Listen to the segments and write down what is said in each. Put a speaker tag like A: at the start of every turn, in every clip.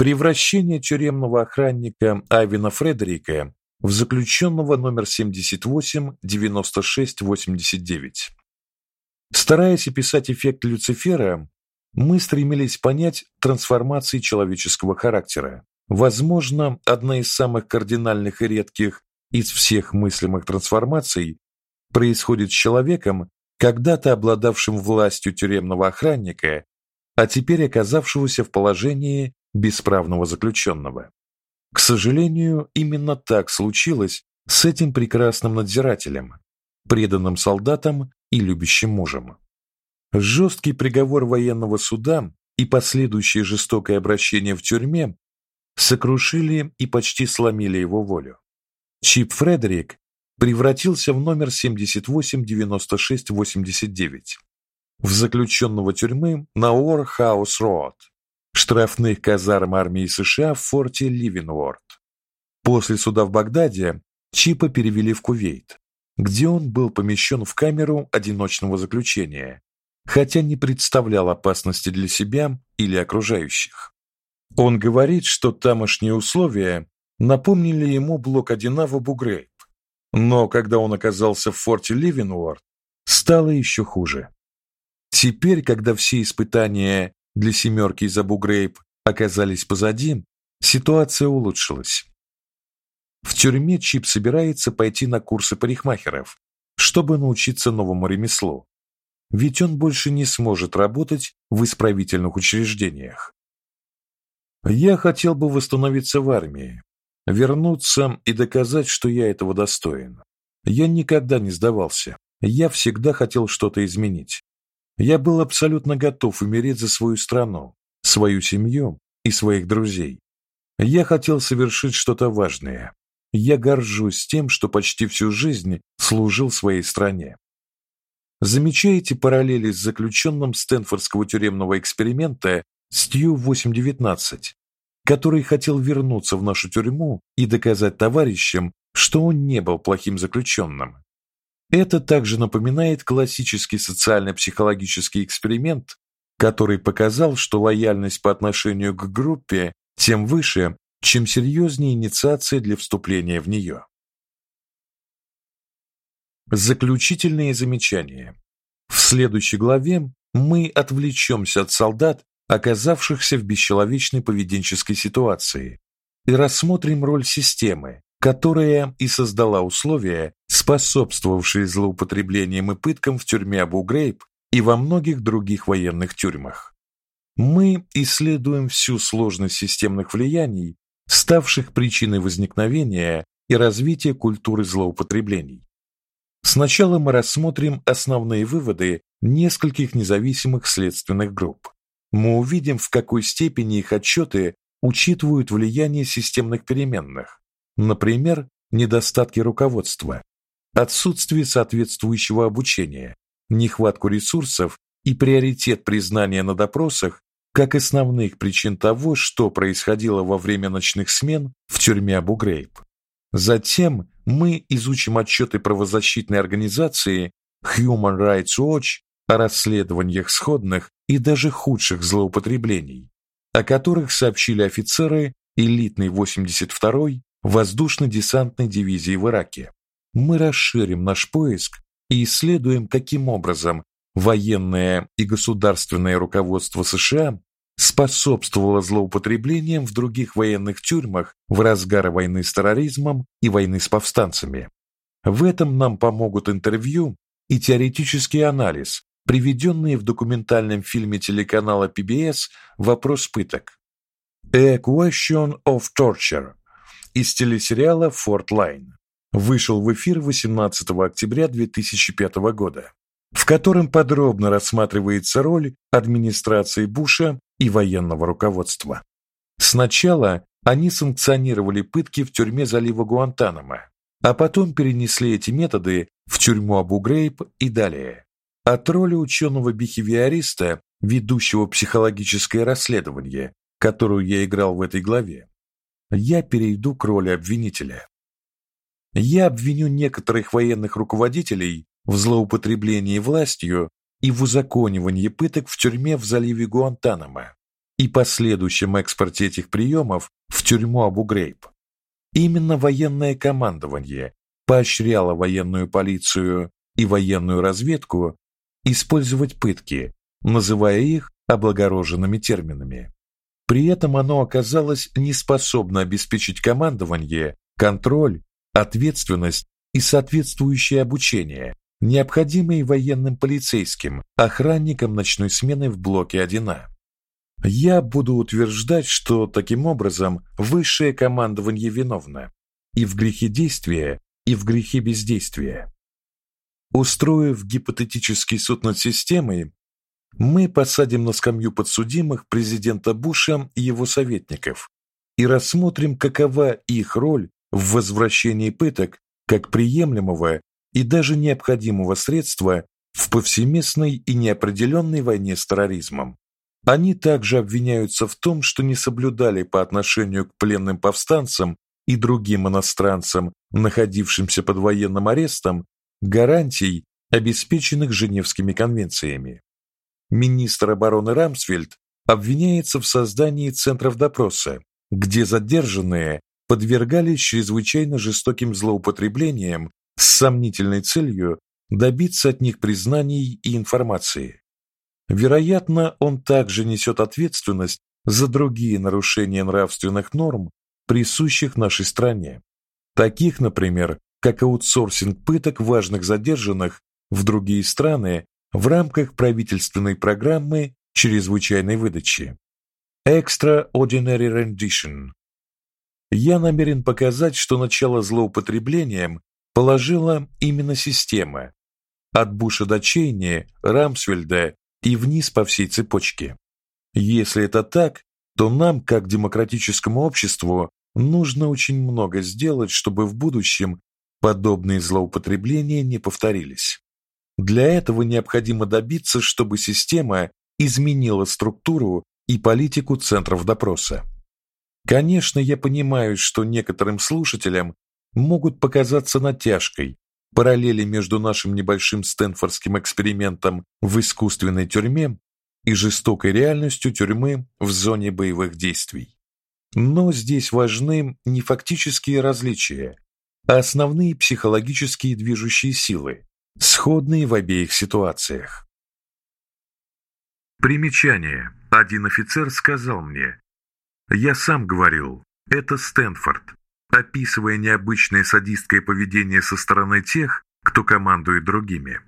A: Превращение тюремного охранника Авина Фредерика в заключенного номер 78 9689. Стараясь описать эффект Люцифера, мы стремились понять трансформации человеческого характера. Возможно, одна из самых кардинальных и редких из всех мыслимых трансформаций происходит с человеком, когда-то обладавшим властью тюремного охранника, а теперь оказавшегося в положении бесправного заключенного. К сожалению, именно так случилось с этим прекрасным надзирателем, преданным солдатом и любящим мужем. Жесткий приговор военного суда и последующее жестокое обращение в тюрьме сокрушили и почти сломили его волю. Чип Фредерик превратился в номер 789689 в заключенного тюрьмы на Уорхаус-Роуд, штрафных казарм армии США в форте Ливенворт. После суда в Багдаде Чипа перевели в Кувейт, где он был помещен в камеру одиночного заключения, хотя не представлял опасности для себя или окружающих. Он говорит, что тамошние условия напомнили ему блок 1 в Абу-Грейб, но когда он оказался в форте Ливенворд, стало еще хуже. Теперь, когда все испытания для семерки из Абу-Грейб оказались позади, ситуация улучшилась. В тюрьме Чип собирается пойти на курсы парикмахеров, чтобы научиться новому ремеслу. Ведь он больше не сможет работать в исправительных учреждениях. Я хотел бы восстановиться в армии, вернуться и доказать, что я этого достоин. Я никогда не сдавался. Я всегда хотел что-то изменить. Я был абсолютно готов умереть за свою страну, свою семью и своих друзей. Я хотел совершить что-то важное. Я горжусь тем, что почти всю жизнь служил своей стране. Замечаете параллели с заключенным Стэнфордского тюремного эксперимента Стью 819, который хотел вернуться в нашу тюрьму и доказать товарищам, что он не был плохим заключенным. Это также напоминает классический социально-психологический эксперимент, который показал, что лояльность по отношению к группе тем выше, чем серьезнее инициация для вступления в нее. Заключительные замечания. В следующей главе мы отвлечемся от солдат, оказавшихся в бесчеловечной поведенческой ситуации, и рассмотрим роль системы, которая и создала условия, способствовавшие злоупотреблениям и пыткам в тюрьме Абу-Грейб и во многих других военных тюрьмах. Мы исследуем всю сложность системных влияний, ставших причиной возникновения и развития культуры злоупотреблений. Сначала мы рассмотрим основные выводы нескольких независимых следственных групп. Мы увидим, в какой степени их отчеты учитывают влияние системных переменных, например, недостатки руководства, отсутствие соответствующего обучения, нехватку ресурсов и приоритет признания на допросах как основных причин того, что происходило во время ночных смен в тюрьме Абу-Грейб. Затем мы изучим отчеты правозащитной организации Human Rights Watch о расследованиях сходных и даже худших злоупотреблений, о которых сообщили офицеры элитной 82-й воздушно-десантной дивизии в Ираке. Мы расширим наш поиск и исследуем, каким образом военное и государственное руководство США способствовало злоупотреблениям в других военных тюрьмах в разгар войны с терроризмом и войны с повстанцами. В этом нам помогут интервью и теоретический анализ, приведенные в документальном фильме телеканала PBS Вопрос пыток. A Question of Torture из телесериала Форт Лайн. Вышел в эфир 18 октября 2005 года, в котором подробно рассматривается роль администрации Буша и военного руководства. Сначала они санкционировали пытки в тюрьме залива Гуантанамо, а потом перенесли эти методы в тюрьму Абу-Грейб и далее. От роли ученого-бихевиориста, ведущего психологическое расследование, которую я играл в этой главе, я перейду к роли обвинителя. Я обвиню некоторых военных руководителей в злоупотреблении властью и в узаконивании пыток в тюрьме в заливе Гуантанамо и последующем экспорте этих приемов в тюрьму Абу-Грейб. Именно военное командование поощряло военную полицию и военную разведку использовать пытки, называя их облагороженными терминами. При этом оно оказалось неспособно обеспечить командование, контроль, ответственность и соответствующее обучение, необходимые военным полицейским, охранникам ночной смены в блоке 1А. Я буду утверждать, что таким образом высшее командование виновно и в грехе действия, и в грехе бездействия. Устроив гипотетический суд над системой, мы посадим на скамью подсудимых президента Буша и его советников и рассмотрим, какова их роль в возвращении пыток как приемлемого и даже необходимого средства в повсеместной и неопределенной войне с терроризмом. Они также обвиняются в том, что не соблюдали по отношению к пленным повстанцам и другим иностранцам, находившимся под военным арестом, гарантий, обеспеченных Женевскими конвенциями. Министр обороны Рамсфельд обвиняется в создании центров допроса, где задержанные подвергались чрезвычайно жестоким злоупотреблениям с сомнительной целью добиться от них признаний и информации. Вероятно, он также несет ответственность за другие нарушения нравственных норм, присущих нашей стране, таких, например, как аутсорсинг пыток важных задержанных в другие страны в рамках правительственной программы чрезвычайной выдачи. Extraordinary Rendition. Я намерен показать, что начало злоупотреблением положила именно система от Буша до Чейни, Рамсфельда и вниз по всей цепочке. Если это так, то нам, как демократическому обществу, нужно очень много сделать, чтобы в будущем подобные злоупотребления не повторились. Для этого необходимо добиться, чтобы система изменила структуру и политику центров допроса. Конечно, я понимаю, что некоторым слушателям могут показаться натяжкой параллели между нашим небольшим стэнфордским экспериментом в искусственной тюрьме и жестокой реальностью тюрьмы в зоне боевых действий. Но здесь важны не фактические различия, а основные психологические движущие силы, сходные в обеих ситуациях. Примечание. Один офицер сказал мне: "Я сам говорил, это Стэнфорд описывая необычное садистское поведение со стороны тех, кто командует другими.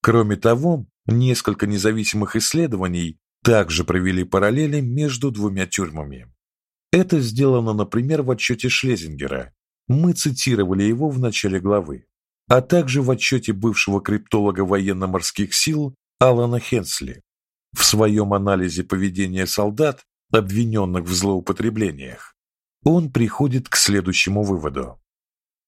A: Кроме того, несколько независимых исследований также провели параллели между двумя тюрьмами. Это сделано, например, в отчете Шлезингера. Мы цитировали его в начале главы, а также в отчете бывшего криптолога военно-морских сил Алана Хенсли в своем анализе поведения солдат, обвиненных в злоупотреблениях он приходит к следующему выводу.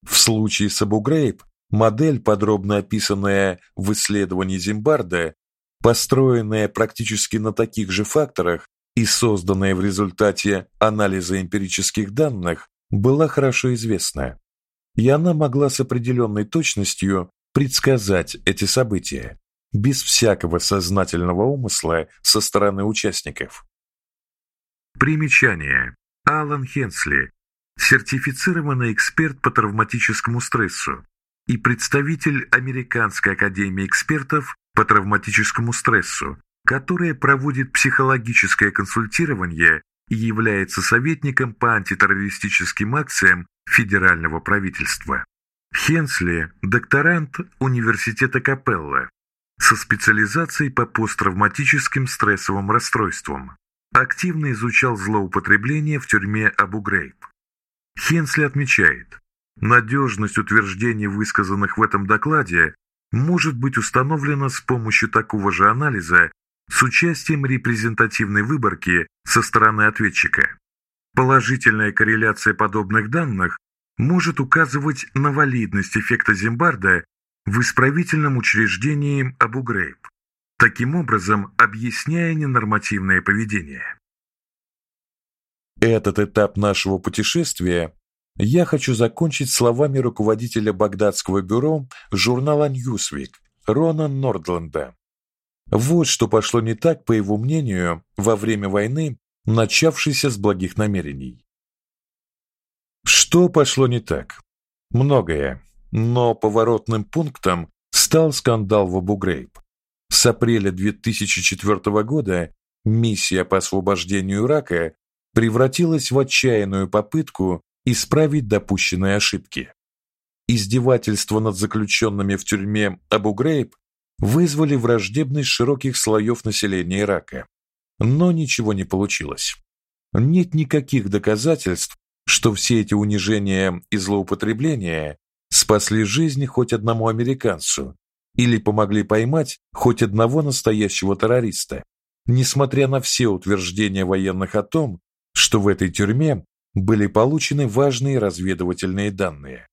A: В случае с Абу-Грейб модель, подробно описанная в исследовании Зимбарда, построенная практически на таких же факторах и созданная в результате анализа эмпирических данных, была хорошо известна. И она могла с определенной точностью предсказать эти события без всякого сознательного умысла со стороны участников. Примечание. Алан Хенсли, сертифицированный эксперт по травматическому стрессу и представитель Американской академии экспертов по травматическому стрессу, которая проводит психологическое консультирование и является советником по антитеррористическим акциям федерального правительства. Хенсли – докторант Университета Капелла со специализацией по посттравматическим стрессовым расстройствам активно изучал злоупотребление в тюрьме Абу-Грейб. Хенсли отмечает, надежность утверждений, высказанных в этом докладе, может быть установлена с помощью такого же анализа с участием репрезентативной выборки со стороны ответчика. Положительная корреляция подобных данных может указывать на валидность эффекта Зимбарда в исправительном учреждении Абу-Грейб таким образом объясняя ненормативное поведение. Этот этап нашего путешествия я хочу закончить словами руководителя багдадского бюро журнала Newsweek Рона Нордленда. Вот что пошло не так, по его мнению, во время войны, начавшейся с благих намерений. Что пошло не так? Многое, но поворотным пунктом стал скандал в Абу-Грейб. С апреля 2004 года миссия по освобождению Ирака превратилась в отчаянную попытку исправить допущенные ошибки. Издевательства над заключенными в тюрьме Абу-Грейб вызвали враждебность широких слоев населения Ирака. Но ничего не получилось. Нет никаких доказательств, что все эти унижения и злоупотребления спасли жизнь хоть одному американцу или помогли поймать хоть одного настоящего террориста, несмотря на все утверждения военных о том, что в этой тюрьме были получены важные разведывательные данные.